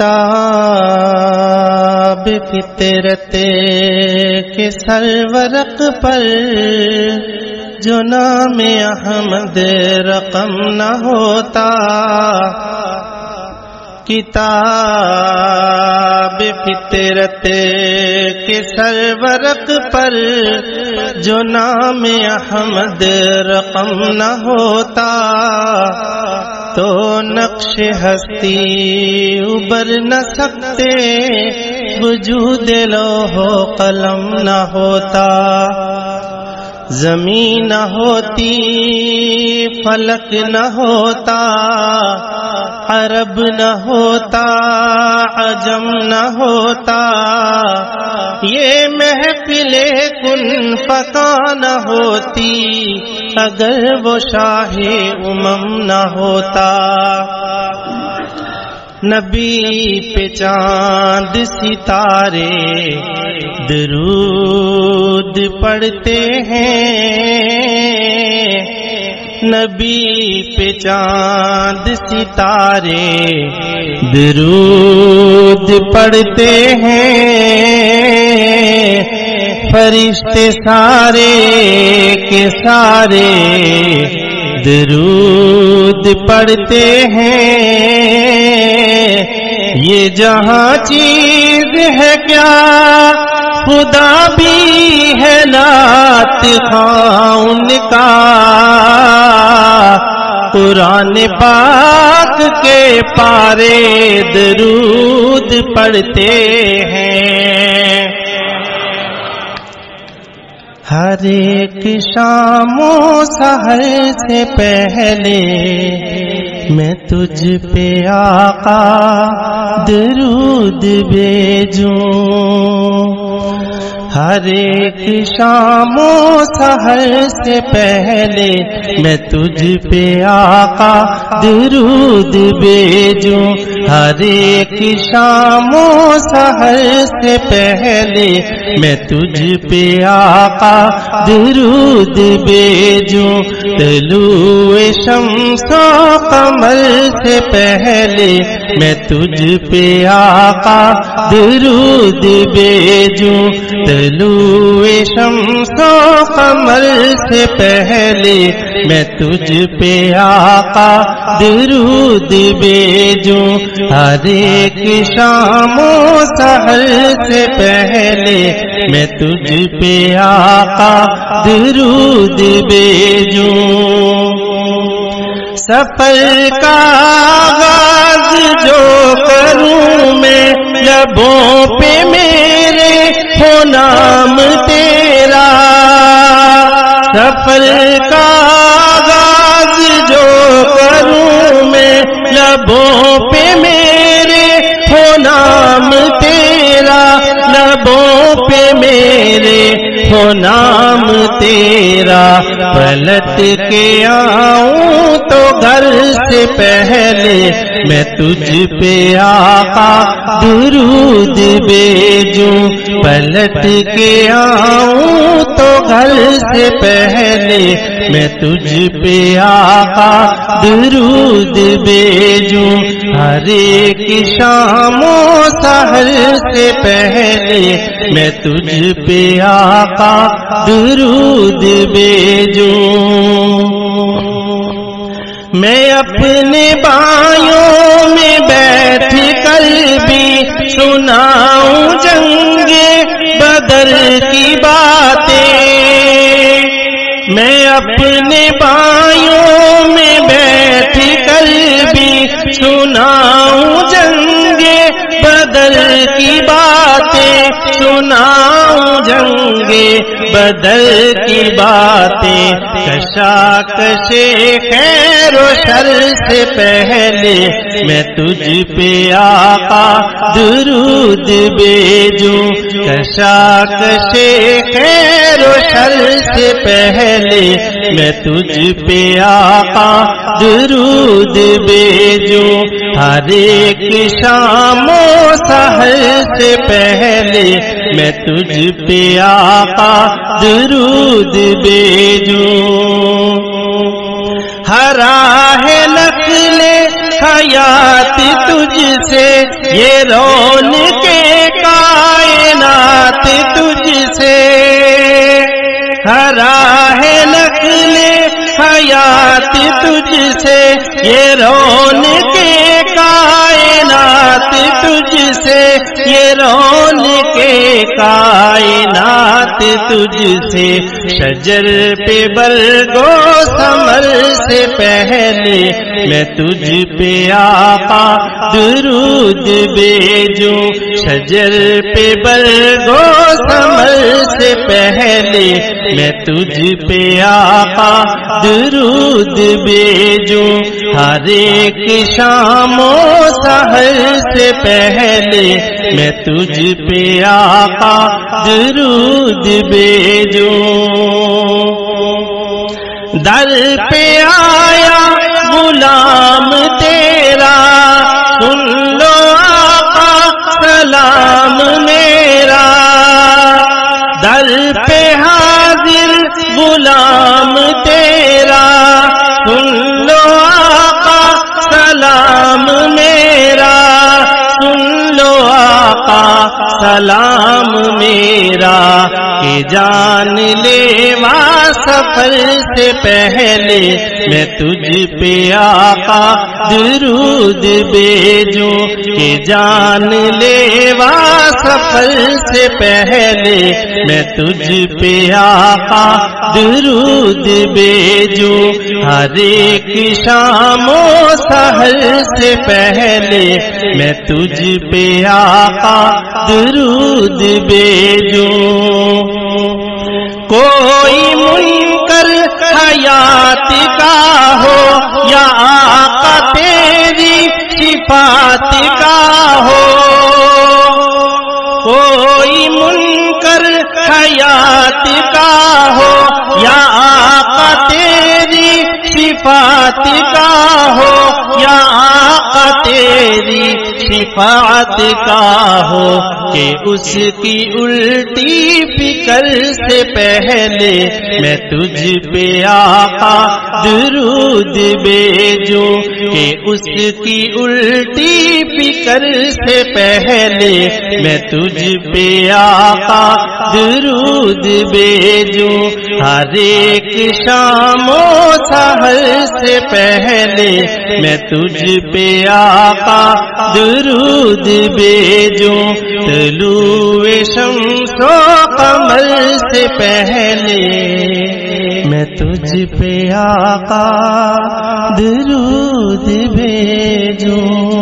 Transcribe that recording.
کتاب فطرت کے سرورق پر جو نام احمد رقم نہ ہوتا۔ کتاب فطرت کے سرورق پر جو نام احمد رقم نہ ہوتا۔ تو نقش ہستی ابر نہ سکتے، وجود لوہ قلم نہ ہوتا، زمین نہ ہوتی، فلک نہ ہوتا، عرب نہ ہوتا، عجم نہ ہوتا۔ یہ محفل کن پتا نہ ہوتی اگر وہ شاہ امم نہ ہوتا۔ نبی پہ چاند ستارے درود پڑھتے ہیں۔ نبی پہ چاند ستارے درود پڑھتے ہیں۔ فرشتے سارے کے سارے درود پڑھتے ہیں۔ یہ جہاں چیز ہے کیا؟ خدا بھی ہے نات خان کا۔ قرآن پاک کے پارے درود پڑھتے ہیں۔ ہر ایک شام و سہر سے پہلے میں تجھ پہ آقا درود بھیجوں۔ ہر ایک شام و سہر سے پہلے میں تجھ پہ آقا درود بھیجوں۔ ہر ایک شام و سہر سے پہلے میں تجھ پہ آقا درود بھیجوں۔ تلو شمس و قمر سے پہلے میں تجھ پہ آقا درود بھیجوں۔ تلو شمس و قمر سے پہلے میں تجھ پہ آقا درود بھیجوں۔ ہر ایک شام و سحر سے پہلے میں تجھ پہ آقا درود بھیجوں۔ سفر کا آغاز جو کروں میں لبوں سفر کا آغاز جو کروں میں لبوں پہ میں ہو نام تیرا، پلٹ کے آؤں تو گھر سے پہلے۔ میں تجھ پہ آقا درود بھیجوں، پلٹ کے آؤں تو گھر سے پہلے۔ میں تجھ پہ آقا درود بھیجوں، ہر ایک شام و سحر سے پہلے۔ میں تجھ پہ آقا درود بھیجوں۔ میں اپنے بایوں میں بیٹھ کر بھی سناؤں جنگ بدر کی باتیں۔ میں اپنے بایوں میں بیٹھ کر بھی سناؤں جنگ بدل کی باتیں۔ سناؤں جنگ بدل کی باتیں۔ کشا کشے خیر و شر سے پہلے میں تجھ پہ آقا درود بھیجوں۔ کشا کشے خیر و شر سے پہلے میں تجھ پہ آقا درود بھیجوں، ہر ایک شام و سحر سے پہلے میں تجھ پہ آقا درود بھیجوں۔ ہرا ہے نقل حیات تجھ سے، یہ رون کے کائنات تجھ سے یہ رون کے کائنات تجھ سے یہ رون کے کائنات تجھ سے شجر پہ برگو سمر سے پہلے میں تجھ پہ آقا درود بیجوں شجر پہ برگو سے پہلے میں تجھ پہ آقا درود بیجوں ہر ایک شام و سہر سے پہلے میں تجھ پہ آقا درود بیجوں در پہ آیا غلام تیرا، سن آقا سلام میرا، کہ جان لے سفر سے پہلے میں تجھ پہ آقا درود بیجوں کہ جان لے سفر سے پہلے میں تجھ پہ آقا درود بیجوں ہر ایک شام و سہر سے پہلے میں تجھ پہ آقا درود بیجوں کوئی منکر حیات کا ہو یا آقا تیری صفات کا ہو۔ کوئی منکر حیات کا ہو یا آقا تیری صفات کا ہو یا آقا تیری شفاعت کا ہو۔ کہ اس کی الٹی فکر سے پہلے میں تجھ پہ آقا درود بیجوں کہ اس کی الٹی فکر سے پہلے میں تجھ پہ آقا درود بیجوں ہر ایک شام و سہر سے پہلے میں تجھ پہ آقا درود بیجوں طلوع شمس و قمر سے پہلے میں تجھ پہ آقا درود بھیجوں۔